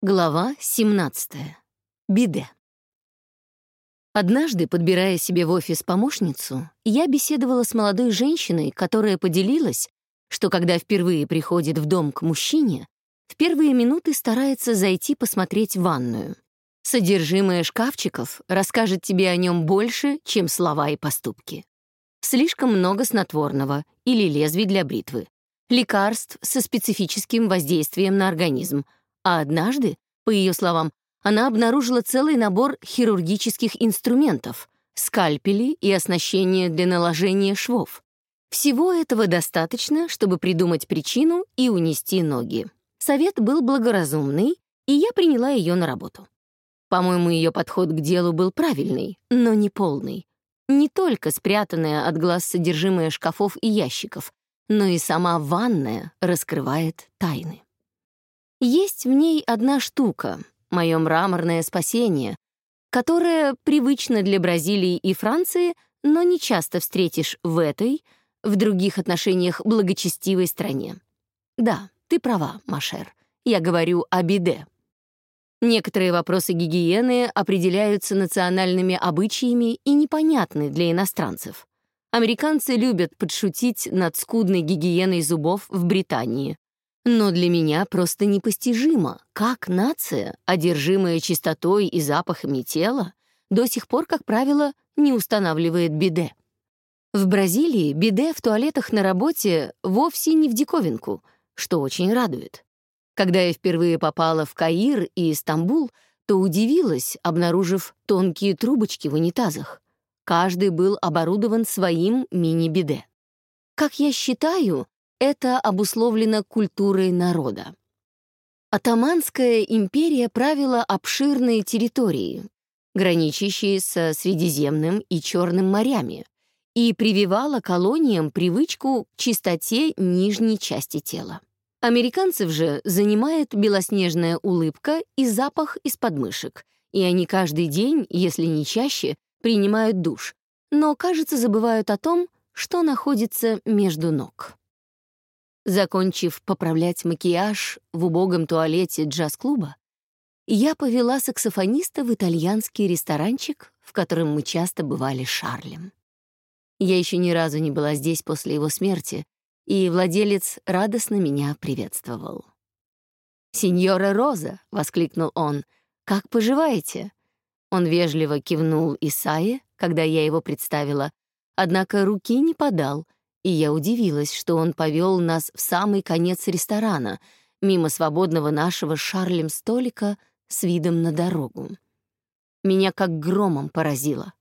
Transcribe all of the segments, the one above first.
Глава 17. Биде. Однажды, подбирая себе в офис помощницу, я беседовала с молодой женщиной, которая поделилась, что когда впервые приходит в дом к мужчине, в первые минуты старается зайти посмотреть ванную. Содержимое шкафчиков расскажет тебе о нем больше, чем слова и поступки. Слишком много снотворного или лезвий для бритвы, лекарств со специфическим воздействием на организм — а однажды, по ее словам, она обнаружила целый набор хирургических инструментов, скальпели и оснащение для наложения швов. Всего этого достаточно, чтобы придумать причину и унести ноги. Совет был благоразумный, и я приняла ее на работу. По-моему, ее подход к делу был правильный, но не полный. Не только спрятанное от глаз содержимое шкафов и ящиков, но и сама ванная раскрывает тайны. Есть в ней одна штука, мое мраморное спасение, которое привычно для Бразилии и Франции, но не часто встретишь в этой, в других отношениях благочестивой стране. Да, ты права, Машер. Я говорю о биде. Некоторые вопросы гигиены определяются национальными обычаями и непонятны для иностранцев. Американцы любят подшутить над скудной гигиеной зубов в Британии, но для меня просто непостижимо, как нация, одержимая чистотой и запахами тела, до сих пор, как правило, не устанавливает биде. В Бразилии биде в туалетах на работе вовсе не в диковинку, что очень радует. Когда я впервые попала в Каир и Стамбул, то удивилась, обнаружив тонкие трубочки в унитазах. Каждый был оборудован своим мини-биде. Как я считаю, это обусловлено культурой народа. Атаманская империя правила обширные территории, граничащие со Средиземным и Черным морями, и прививала колониям привычку к чистоте нижней части тела. Американцев же занимает белоснежная улыбка и запах из подмышек, и они каждый день, если не чаще, принимают душ, но, кажется, забывают о том, что находится между ног. Закончив поправлять макияж в убогом туалете джаз-клуба, я повела саксофониста в итальянский ресторанчик, в котором мы часто бывали Шарлем. Я еще ни разу не была здесь после его смерти, и владелец радостно меня приветствовал. «Сеньора Роза!» — воскликнул он. «Как поживаете?» Он вежливо кивнул Исае, когда я его представила, однако руки не подал — и я удивилась, что он повел нас в самый конец ресторана, мимо свободного нашего Шарлем столика с видом на дорогу. Меня как громом поразило.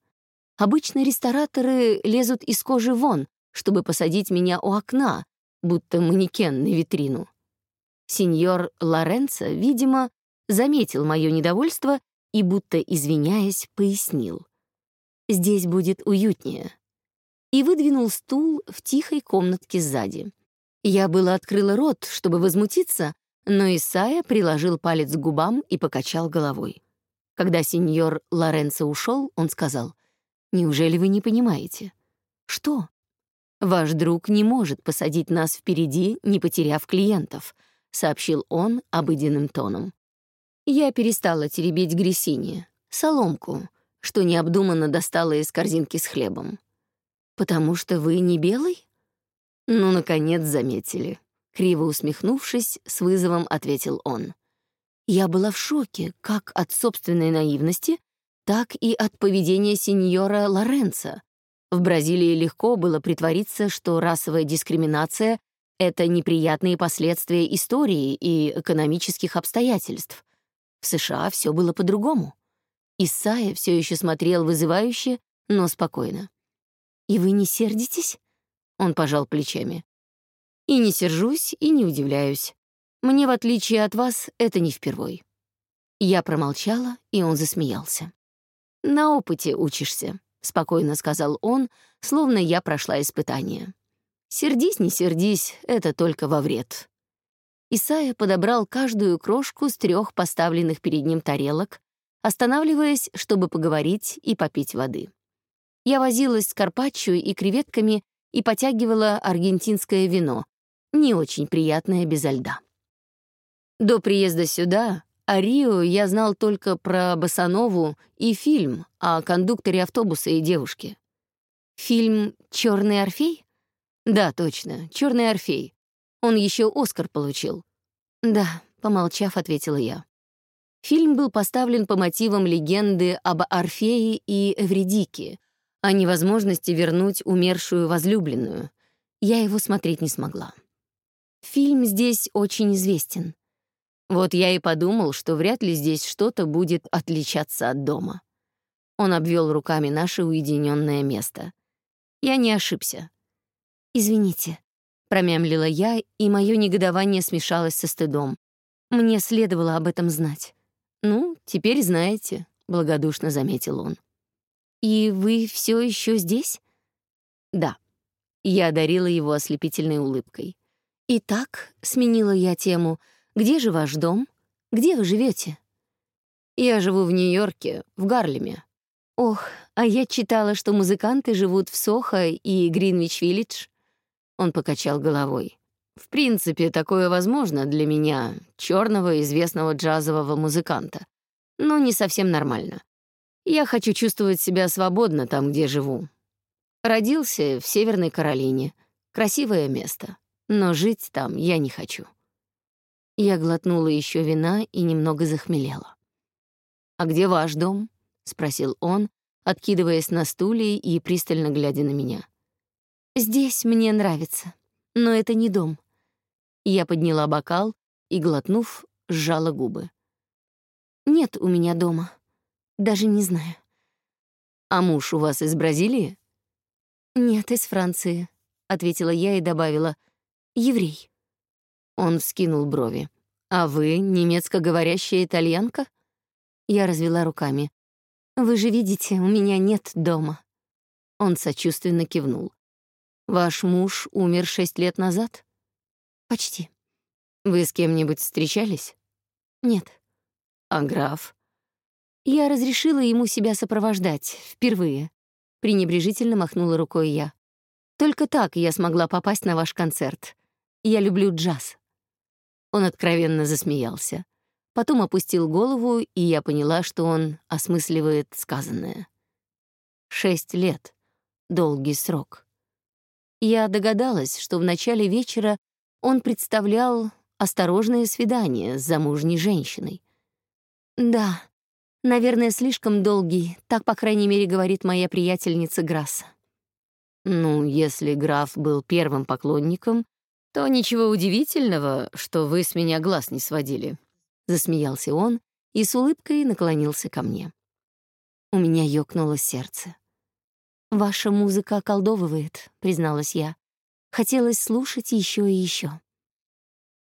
Обычно рестораторы лезут из кожи вон, чтобы посадить меня у окна, будто манекен на витрину. Сеньор Лоренцо, видимо, заметил мое недовольство и, будто извиняясь, пояснил. «Здесь будет уютнее и выдвинул стул в тихой комнатке сзади. Я было открыла рот, чтобы возмутиться, но Исайя приложил палец к губам и покачал головой. Когда сеньор Лоренцо ушел, он сказал, «Неужели вы не понимаете?» «Что?» «Ваш друг не может посадить нас впереди, не потеряв клиентов», — сообщил он обыденным тоном. Я перестала теребить гресине, соломку, что необдуманно достала из корзинки с хлебом. «Потому что вы не белый?» «Ну, наконец, заметили». Криво усмехнувшись, с вызовом ответил он. Я была в шоке как от собственной наивности, так и от поведения сеньора Лоренца. В Бразилии легко было притвориться, что расовая дискриминация — это неприятные последствия истории и экономических обстоятельств. В США все было по-другому. Исайя все еще смотрел вызывающе, но спокойно. «И вы не сердитесь?» Он пожал плечами. «И не сержусь, и не удивляюсь. Мне, в отличие от вас, это не впервой». Я промолчала, и он засмеялся. «На опыте учишься», — спокойно сказал он, словно я прошла испытание. «Сердись, не сердись, это только во вред». Исайя подобрал каждую крошку с трех поставленных перед ним тарелок, останавливаясь, чтобы поговорить и попить воды. Я возилась с карпаччо и креветками и потягивала аргентинское вино, не очень приятное безо льда. До приезда сюда о Рио я знал только про Басанову и фильм о кондукторе автобуса и девушке. Фильм «Черный Орфей»? Да, точно, «Черный Орфей». Он еще Оскар получил. Да, помолчав, ответила я. Фильм был поставлен по мотивам легенды об Орфее и Эвредике, о невозможности вернуть умершую возлюбленную. Я его смотреть не смогла. Фильм здесь очень известен. Вот я и подумал, что вряд ли здесь что-то будет отличаться от дома. Он обвел руками наше уединенное место. Я не ошибся. «Извините», — промямлила я, и мое негодование смешалось со стыдом. Мне следовало об этом знать. «Ну, теперь знаете», — благодушно заметил он. «И вы все еще здесь?» «Да». Я одарила его ослепительной улыбкой. «Итак», — сменила я тему, — где же ваш дом? Где вы живете? Я живу в Нью-Йорке, в Гарлеме. Ох, а я читала, что музыканты живут в Сохо и Гринвич-Виллидж. Он покачал головой. В принципе, такое возможно для меня, черного известного джазового музыканта. Но не совсем нормально. Я хочу чувствовать себя свободно там, где живу. Родился в Северной Каролине. Красивое место. Но жить там я не хочу. Я глотнула еще вина и немного захмелела. «А где ваш дом?» — спросил он, откидываясь на стуле и пристально глядя на меня. «Здесь мне нравится, но это не дом». Я подняла бокал и, глотнув, сжала губы. «Нет у меня дома. Даже не знаю». «А муж у вас из Бразилии?» «Нет, из Франции», — ответила я и добавила. «Еврей». Он вскинул брови. «А вы немецко говорящая итальянка?» Я развела руками. «Вы же видите, у меня нет дома». Он сочувственно кивнул. «Ваш муж умер шесть лет назад?» «Почти». «Вы с кем-нибудь встречались?» «Нет». «А граф?» Я разрешила ему себя сопровождать, впервые. Пренебрежительно махнула рукой я. «Только так я смогла попасть на ваш концерт. Я люблю джаз». Он откровенно засмеялся. Потом опустил голову, и я поняла, что он осмысливает сказанное. Шесть лет. Долгий срок. Я догадалась, что в начале вечера он представлял осторожное свидание с замужней женщиной. Да, наверное, слишком долгий, так, по крайней мере, говорит моя приятельница Грасса. Ну, если граф был первым поклонником, то ничего удивительного, что вы с меня глаз не сводили», — засмеялся он и с улыбкой наклонился ко мне. У меня ёкнуло сердце. «Ваша музыка околдовывает», — призналась я. Хотелось слушать еще и еще.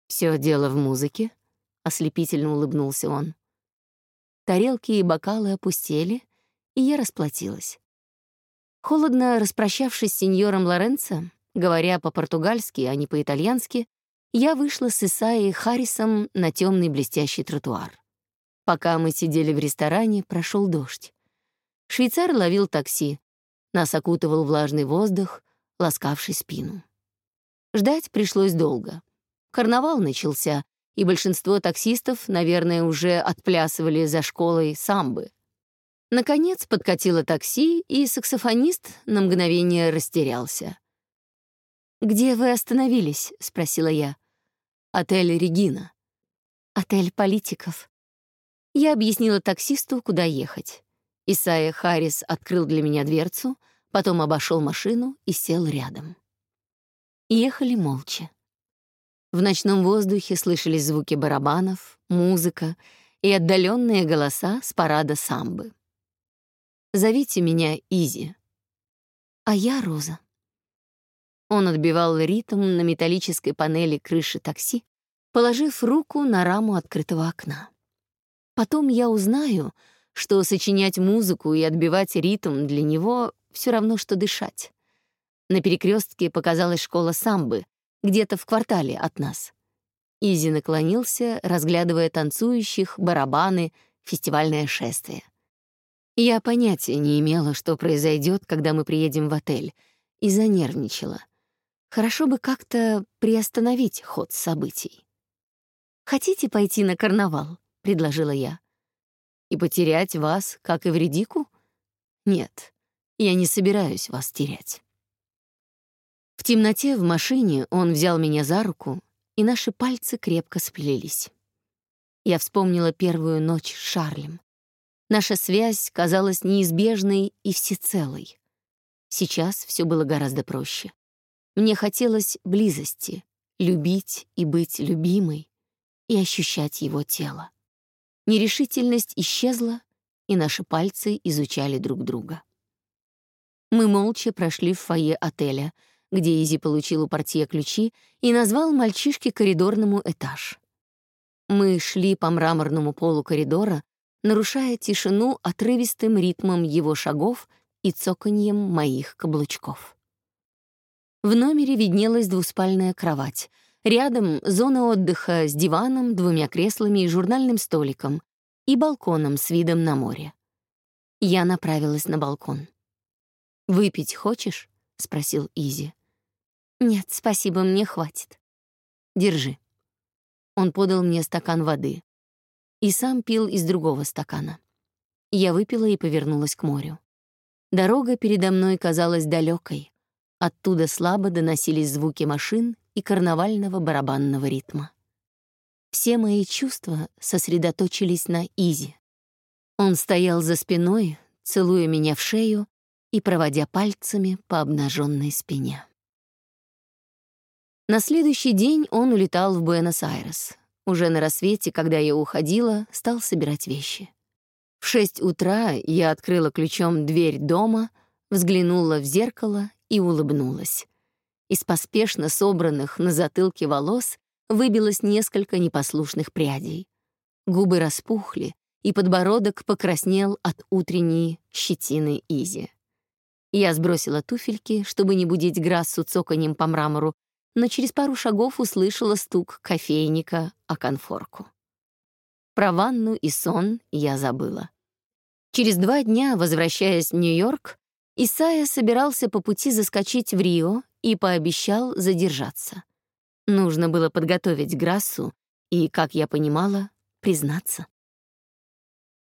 Все дело в музыке», — ослепительно улыбнулся он. Тарелки и бокалы опустели, и я расплатилась. Холодно распрощавшись с сеньором Лоренцо, Говоря по-португальски, а не по-итальянски, я вышла с Исаей Харрисом на темный блестящий тротуар. Пока мы сидели в ресторане, прошел дождь. Швейцар ловил такси. Нас окутывал влажный воздух, ласкавший спину. Ждать пришлось долго. Карнавал начался, и большинство таксистов, наверное, уже отплясывали за школой самбы. Наконец подкатило такси, и саксофонист на мгновение растерялся. «Где вы остановились?» — спросила я. «Отель «Регина». «Отель политиков». Я объяснила таксисту, куда ехать. Исайя Харрис открыл для меня дверцу, потом обошел машину и сел рядом. Ехали молча. В ночном воздухе слышались звуки барабанов, музыка и отдаленные голоса с парада самбы. «Зовите меня Изи». «А я Роза». Он отбивал ритм на металлической панели крыши такси, положив руку на раму открытого окна. Потом я узнаю, что сочинять музыку и отбивать ритм для него все равно, что дышать. На перекрестке показалась школа самбы, где-то в квартале от нас. Изи наклонился, разглядывая танцующих, барабаны, фестивальное шествие. Я понятия не имела, что произойдет, когда мы приедем в отель, и занервничала — Хорошо бы как-то приостановить ход событий. «Хотите пойти на карнавал?» — предложила я. «И потерять вас, как и Вредику? Нет, я не собираюсь вас терять». В темноте в машине он взял меня за руку, и наши пальцы крепко сплелись. Я вспомнила первую ночь с Шарлем. Наша связь казалась неизбежной и всецелой. Сейчас все было гораздо проще. Мне хотелось близости, любить и быть любимой, и ощущать его тело. Нерешительность исчезла, и наши пальцы изучали друг друга. Мы молча прошли в фойе отеля, где Изи получил у портье ключи и назвал мальчишке коридорному этаж. Мы шли по мраморному полу коридора, нарушая тишину отрывистым ритмом его шагов и цоканьем моих каблучков. В номере виднелась двуспальная кровать. Рядом зона отдыха с диваном, двумя креслами и журнальным столиком и балконом с видом на море. Я направилась на балкон. «Выпить хочешь?» — спросил Изи. «Нет, спасибо, мне хватит». «Держи». Он подал мне стакан воды. И сам пил из другого стакана. Я выпила и повернулась к морю. Дорога передо мной казалась далекой. Оттуда слабо доносились звуки машин и карнавального барабанного ритма. Все мои чувства сосредоточились на Изи. Он стоял за спиной, целуя меня в шею и проводя пальцами по обнаженной спине. На следующий день он улетал в Буэнос-Айрес. Уже на рассвете, когда я уходила, стал собирать вещи. В шесть утра я открыла ключом дверь дома, взглянула в зеркало и улыбнулась. Из поспешно собранных на затылке волос выбилось несколько непослушных прядей. Губы распухли, и подбородок покраснел от утренней щетины Изи. Я сбросила туфельки, чтобы не будить Грассу цоканьем по мрамору, но через пару шагов услышала стук кофейника о конфорку. Про ванну и сон я забыла. Через два дня, возвращаясь в Нью-Йорк, Исайя собирался по пути заскочить в Рио и пообещал задержаться. Нужно было подготовить Грассу и, как я понимала, признаться.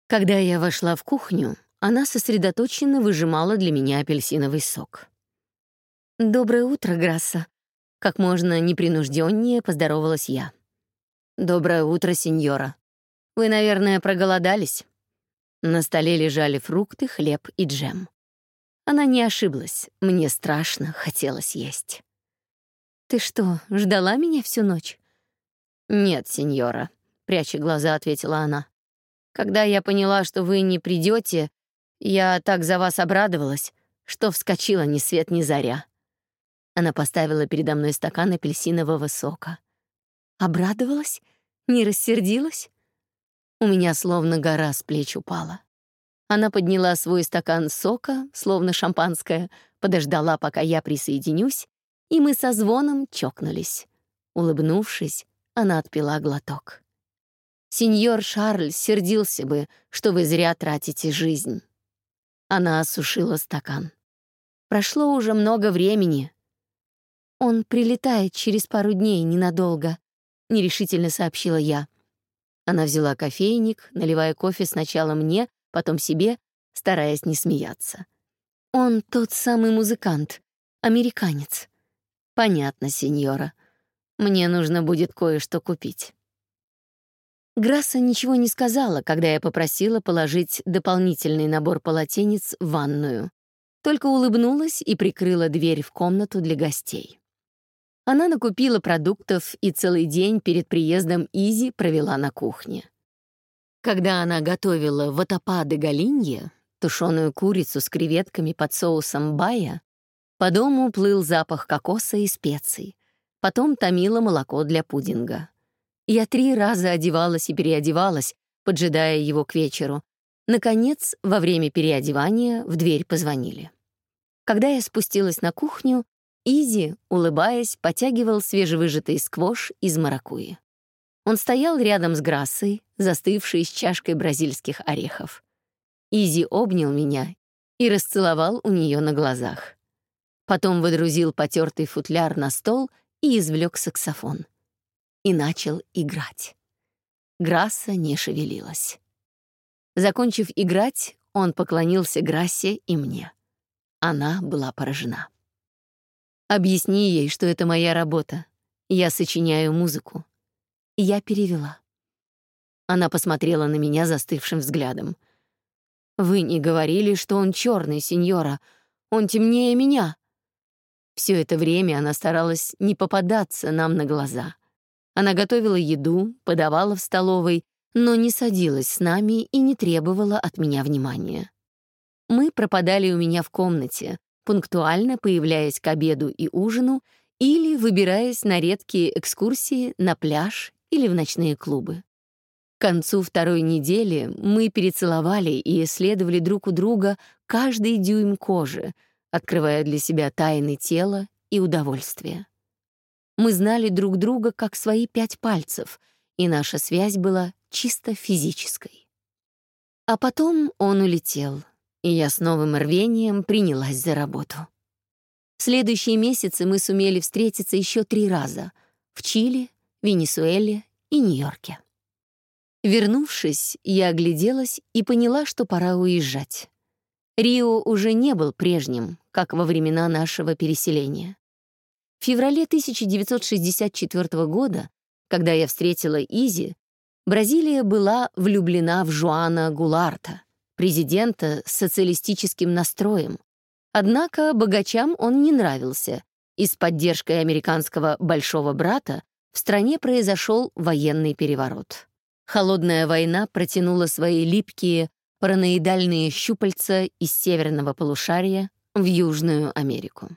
Когда я вошла в кухню, она сосредоточенно выжимала для меня апельсиновый сок. «Доброе утро, Грасса», как можно непринужденнее поздоровалась я. «Доброе утро, сеньора. Вы, наверное, проголодались?» На столе лежали фрукты, хлеб и джем. Она не ошиблась. Мне страшно хотелось есть. «Ты что, ждала меня всю ночь?» «Нет, сеньора», — пряча глаза, ответила она. «Когда я поняла, что вы не придете, я так за вас обрадовалась, что вскочила ни свет ни заря. Она поставила передо мной стакан апельсинового сока. Обрадовалась? Не рассердилась? У меня словно гора с плеч упала. Она подняла свой стакан сока, словно шампанское, подождала, пока я присоединюсь, и мы со звоном чокнулись. Улыбнувшись, она отпила глоток. «Сеньор Шарль сердился бы, что вы зря тратите жизнь». Она осушила стакан. «Прошло уже много времени, «Он прилетает через пару дней ненадолго», — нерешительно сообщила я. Она взяла кофейник, наливая кофе сначала мне, потом себе, стараясь не смеяться. «Он тот самый музыкант, американец». «Понятно, сеньора. Мне нужно будет кое-что купить». Грасса ничего не сказала, когда я попросила положить дополнительный набор полотенец в ванную. Только улыбнулась и прикрыла дверь в комнату для гостей. Она накупила продуктов и целый день перед приездом Изи провела на кухне. Когда она готовила ватапады галинье, тушеную курицу с креветками под соусом бая, по дому плыл запах кокоса и специй. Потом томила молоко для пудинга. Я три раза одевалась и переодевалась, поджидая его к вечеру. Наконец, во время переодевания в дверь позвонили. Когда я спустилась на кухню, Изи, улыбаясь, потягивал свежевыжатый сквош из маракуйи. Он стоял рядом с Грассой, застывшей с чашкой бразильских орехов. Изи обнял меня и расцеловал у нее на глазах. Потом выдрузил потертый футляр на стол и извлек саксофон. И начал играть. Грасса не шевелилась. Закончив играть, он поклонился Грассе и мне. Она была поражена. «Объясни ей, что это моя работа. Я сочиняю музыку». Я перевела. Она посмотрела на меня застывшим взглядом. «Вы не говорили, что он черный, сеньора. Он темнее меня». Все это время она старалась не попадаться нам на глаза. Она готовила еду, подавала в столовой, но не садилась с нами и не требовала от меня внимания. Мы пропадали у меня в комнате, пунктуально появляясь к обеду и ужину или выбираясь на редкие экскурсии на пляж или в ночные клубы. К концу второй недели мы перецеловали и исследовали друг у друга каждый дюйм кожи, открывая для себя тайны тела и удовольствия. Мы знали друг друга как свои пять пальцев, и наша связь была чисто физической. А потом он улетел, и я с новым рвением принялась за работу. В следующие месяцы мы сумели встретиться еще три раза — в Чили, Венесуэле и Нью-Йорке. Вернувшись, я огляделась и поняла, что пора уезжать. Рио уже не был прежним, как во времена нашего переселения. В феврале 1964 года, когда я встретила Изи, Бразилия была влюблена в Жуана Гуларта, президента с социалистическим настроем. Однако богачам он не нравился, и с поддержкой американского «большого брата» в стране произошел военный переворот. Холодная война протянула свои липкие, параноидальные щупальца из северного полушария в Южную Америку.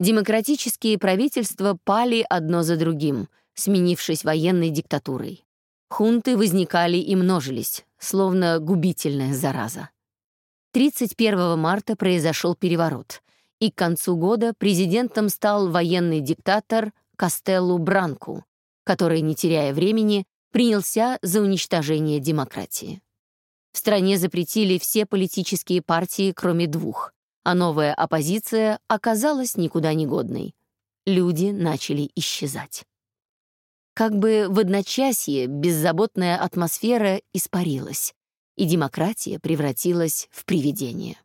Демократические правительства пали одно за другим, сменившись военной диктатурой. Хунты возникали и множились, словно губительная зараза. 31 марта произошел переворот, и к концу года президентом стал военный диктатор Кастеллу Бранку, который, не теряя времени, принялся за уничтожение демократии. В стране запретили все политические партии, кроме двух, а новая оппозиция оказалась никуда не годной. Люди начали исчезать. Как бы в одночасье беззаботная атмосфера испарилась, и демократия превратилась в привидение.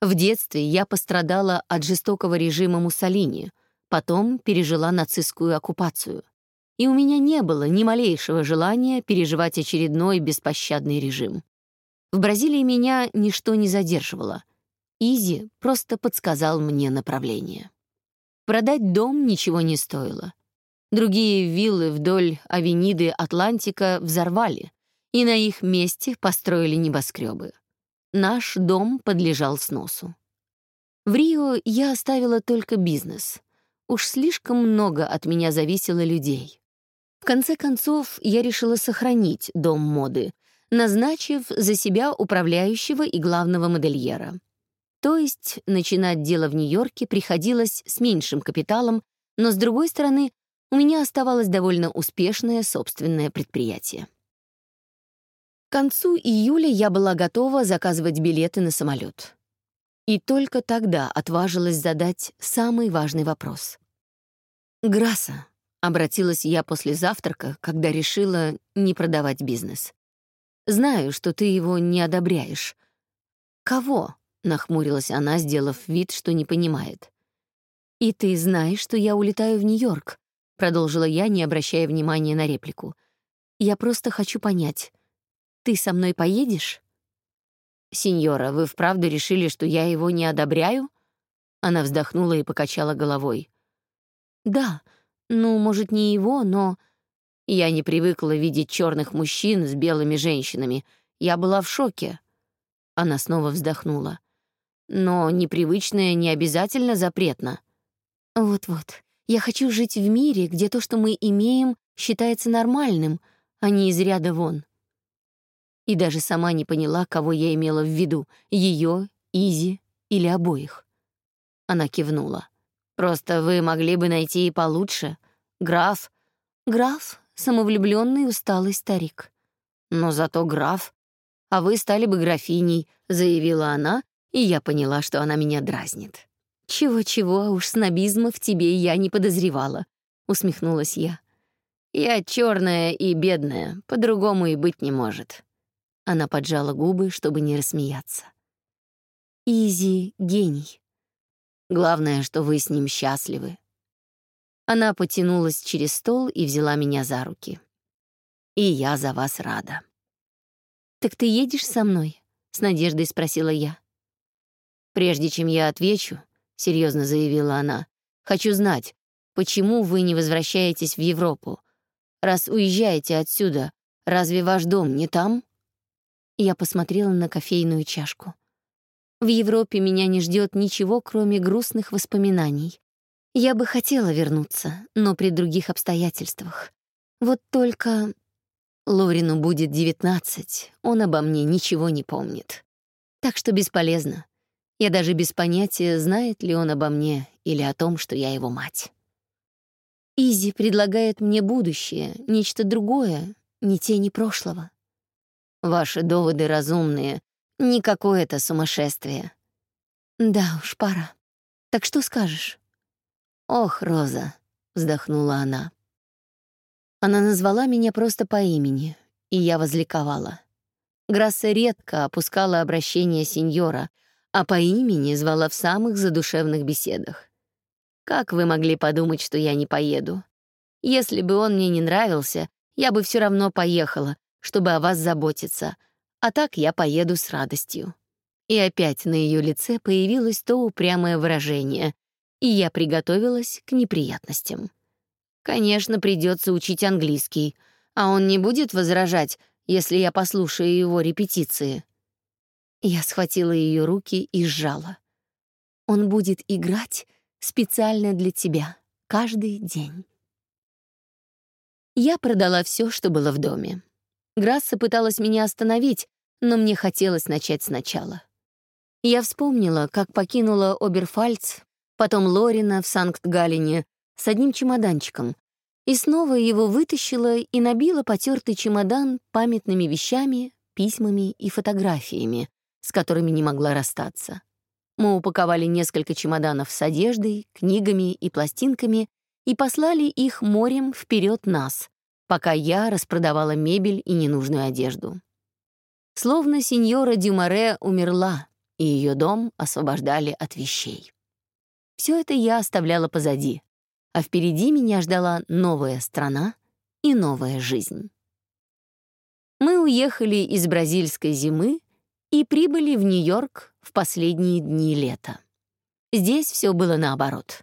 В детстве я пострадала от жестокого режима Муссолини, потом пережила нацистскую оккупацию — и у меня не было ни малейшего желания переживать очередной беспощадный режим. В Бразилии меня ничто не задерживало. Изи просто подсказал мне направление. Продать дом ничего не стоило. Другие виллы вдоль авениды Атлантика взорвали, и на их месте построили небоскребы. Наш дом подлежал сносу. В Рио я оставила только бизнес. Уж слишком много от меня зависело людей. В конце концов, я решила сохранить дом моды, назначив за себя управляющего и главного модельера. То есть начинать дело в Нью-Йорке приходилось с меньшим капиталом, но, с другой стороны, у меня оставалось довольно успешное собственное предприятие. К концу июля я была готова заказывать билеты на самолет. И только тогда отважилась задать самый важный вопрос. «Грасса, Обратилась я после завтрака, когда решила не продавать бизнес. «Знаю, что ты его не одобряешь». «Кого?» — нахмурилась она, сделав вид, что не понимает. «И ты знаешь, что я улетаю в Нью-Йорк», — продолжила я, не обращая внимания на реплику. «Я просто хочу понять. Ты со мной поедешь?» «Сеньора, вы вправду решили, что я его не одобряю?» Она вздохнула и покачала головой. «Да, ну, может, не его, но... Я не привыкла видеть черных мужчин с белыми женщинами. Я была в шоке. Она снова вздохнула. Но непривычное не обязательно запретно. Вот-вот. Я хочу жить в мире, где то, что мы имеем, считается нормальным, а не из ряда вон. И даже сама не поняла, кого я имела в виду — ее, Изи или обоих. Она кивнула. Просто вы могли бы найти и получше. Граф. Граф — самовлюбленный усталый старик. Но зато граф. А вы стали бы графиней, заявила она, и я поняла, что она меня дразнит. Чего-чего, а уж снобизма в тебе я не подозревала, усмехнулась я. Я черная и бедная, по-другому и быть не может». Она поджала губы, чтобы не рассмеяться. «Изи — гений. Главное, что вы с ним счастливы». Она потянулась через стол и взяла меня за руки. «И я за вас рада». «Так ты едешь со мной?» — с надеждой спросила я. «Прежде чем я отвечу», — серьезно заявила она, «хочу знать, почему вы не возвращаетесь в Европу? Раз уезжаете отсюда, разве ваш дом не там?» Я посмотрела на кофейную чашку. В Европе меня не ждет ничего, кроме грустных воспоминаний. Я бы хотела вернуться, но при других обстоятельствах. Вот только Лорину будет девятнадцать, он обо мне ничего не помнит. Так что бесполезно. Я даже без понятия, знает ли он обо мне или о том, что я его мать. Изи предлагает мне будущее, нечто другое, не тени прошлого. Ваши доводы разумные, не какое-то сумасшествие. Да уж, пора. Так что скажешь? Ох, Роза, вздохнула она. Она назвала меня просто по имени, и я возликовала. Грасса редко опускала обращение сеньора — а по имени звала в самых задушевных беседах. Как вы могли подумать, что я не поеду? Если бы он мне не нравился, я бы все равно поехала, чтобы о вас заботиться, а так я поеду с радостью. И опять на ее лице появилось то упрямое выражение, и я приготовилась к неприятностям. Конечно, придется учить английский, а он не будет возражать, если я послушаю его репетиции. Я схватила ее руки и сжала. Он будет играть специально для тебя каждый день. Я продала все, что было в доме. Грасса пыталась меня остановить, но мне хотелось начать сначала. Я вспомнила, как покинула Оберфальц, потом Лорина в Санкт-Галине с одним чемоданчиком, и снова его вытащила и набила потертый чемодан памятными вещами, письмами и фотографиями, с которыми не могла расстаться. Мы упаковали несколько чемоданов с одеждой, книгами и пластинками и послали их морем вперед нас, пока я распродавала мебель и ненужную одежду. Словно сеньора Дюмаре умерла, и ее дом освобождали от вещей. Все это я оставляла позади, а впереди меня ждала новая страна и новая жизнь. Мы уехали из бразильской зимы и прибыли в Нью-Йорк в последние дни лета. Здесь все было наоборот.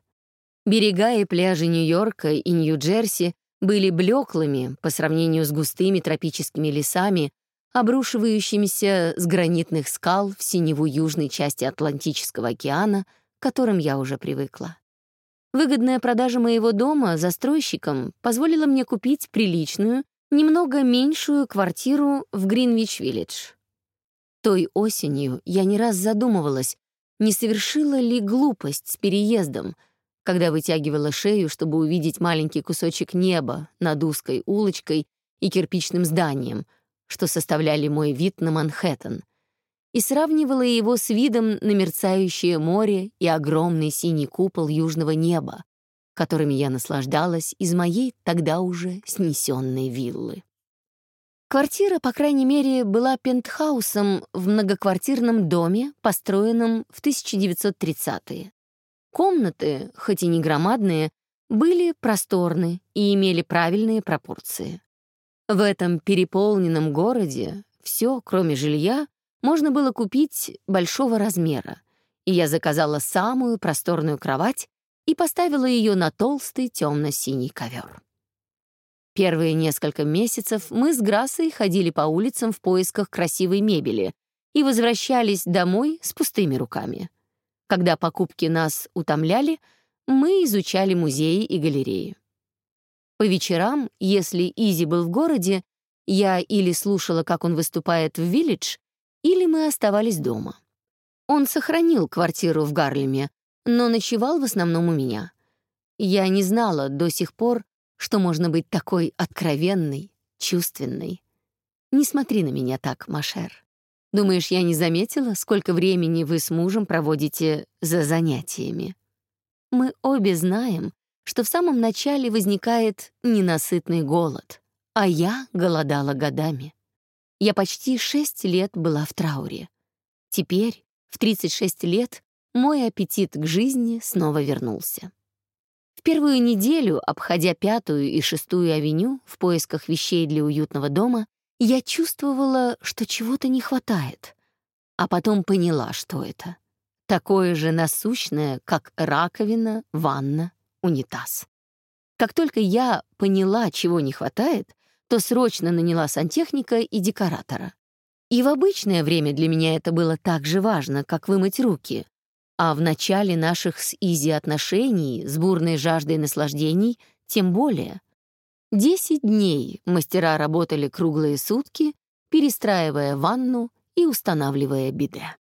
Берега и пляжи Нью-Йорка и Нью-Джерси были блеклыми по сравнению с густыми тропическими лесами, обрушивающимися с гранитных скал в синеву южной части Атлантического океана, к которым я уже привыкла. Выгодная продажа моего дома застройщикам позволила мне купить приличную, немного меньшую квартиру в Гринвич-Виллидж. Той осенью я не раз задумывалась, не совершила ли глупость с переездом, когда вытягивала шею, чтобы увидеть маленький кусочек неба над узкой улочкой и кирпичным зданием, что составляли мой вид на Манхэттен, и сравнивала его с видом на мерцающее море и огромный синий купол южного неба, которыми я наслаждалась из моей тогда уже снесенной виллы. Квартира, по крайней мере, была пентхаусом в многоквартирном доме, построенном в 1930-е. Комнаты, хоть и не громадные, были просторны и имели правильные пропорции. В этом переполненном городе все, кроме жилья, можно было купить большого размера, и я заказала самую просторную кровать и поставила ее на толстый темно-синий ковер. Первые несколько месяцев мы с Грассой ходили по улицам в поисках красивой мебели и возвращались домой с пустыми руками. Когда покупки нас утомляли, мы изучали музеи и галереи. По вечерам, если Изи был в городе, я или слушала, как он выступает в «Виллидж», или мы оставались дома. Он сохранил квартиру в Гарлеме, но ночевал в основном у меня. Я не знала до сих пор, что можно быть такой откровенной, чувственной. Не смотри на меня так, Машер. Думаешь, я не заметила, сколько времени вы с мужем проводите за занятиями? Мы обе знаем, что в самом начале возникает ненасытный голод, а я голодала годами. Я почти шесть лет была в трауре. Теперь, в 36 лет, мой аппетит к жизни снова вернулся. Первую неделю, обходя пятую и шестую авеню в поисках вещей для уютного дома, я чувствовала, что чего-то не хватает, а потом поняла, что это. Такое же насущное, как раковина, ванна, унитаз. Как только я поняла, чего не хватает, то срочно наняла сантехника и декоратора. И в обычное время для меня это было так же важно, как вымыть руки. А в начале наших с Изи отношений, с бурной жаждой наслаждений, тем более. Десять дней мастера работали круглые сутки, перестраивая ванну и устанавливая биде.